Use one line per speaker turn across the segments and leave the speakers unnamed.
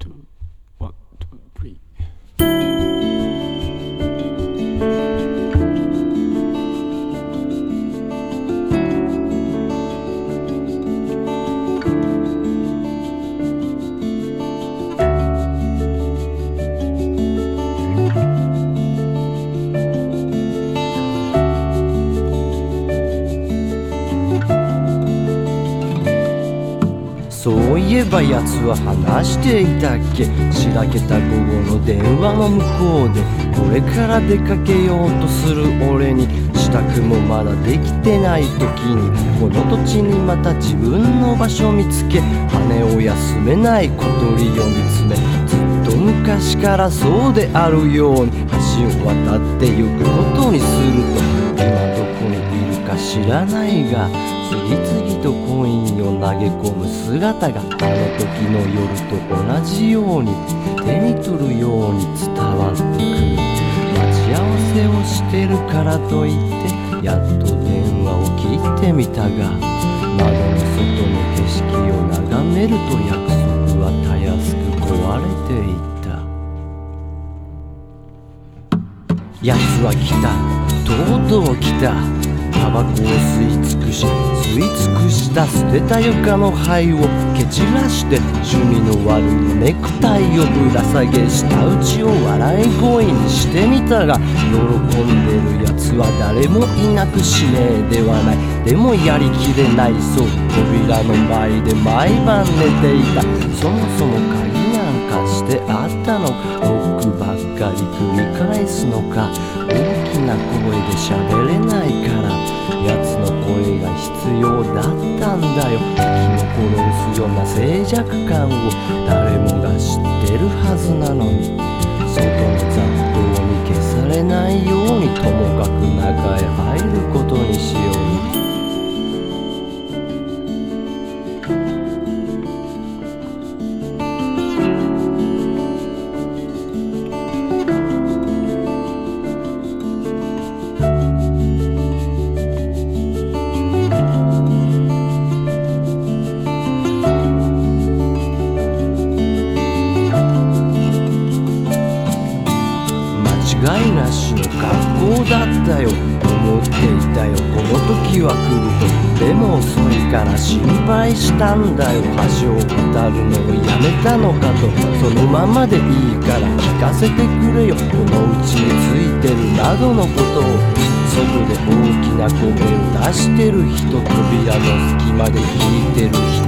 to
そういえば奴は話していたっけしらけた午後の電話の向こうでこれから出かけようとする俺に支度もまだできてない時にこの土地にまた自分の場所見つけ羽を休めない小鳥を見つめずっと昔からそうであるように橋を渡ってゆくことにすると今どこにいるか知らないが次々投げ込む姿があの時の夜と同じように手に取るように伝わってくる。待ち合わせをしてるからといってやっと電話を切ってみたが窓の外の景色を眺めると約束はたやすく壊れていった。奴は来た。とうとう来た。タバコを吸い尽くし吸い尽くした捨てた床の灰を蹴散らして趣味の悪いネクタイをぶら下げ舌打ちを笑い声にしてみたが喜んでる奴は誰もいなく指名ではないでもやりきれないそう扉の前で毎晩寝ていたそもそも鍵なんかしてあったのロックばっかり繰り返すのか大きな声で喋れようだったんだよ。生き残すような静寂感を誰もが知ってるはずなのに。外の雑踏に消されないようにとも間違いなしの学校だったよ。思っていたよ。この時は来ると。でも遅いから心配したんだよ。橋を渡るのをやめたのかと。そのままでいいから。かせてくれよ。このうちについてるなどのことを外で大きな声を出してる人扉の隙間で聞いてる人。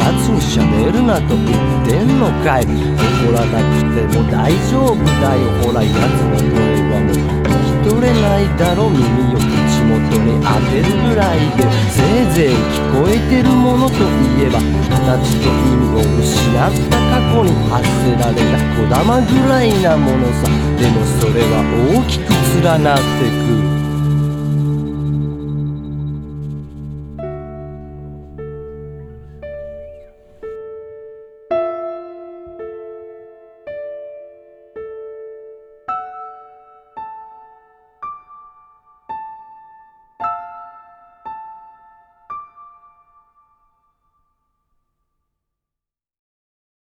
やつに喋るなと言ってんのかい。怒らなくても大丈夫だよ。ほらやつの声はもう取れないだろ耳を口元に当てるぐらいでせいぜい聞こえてるものといえば形と意味を失った過去に発せられたこだまぐらいなものさ。でもそれは大きく連なってく。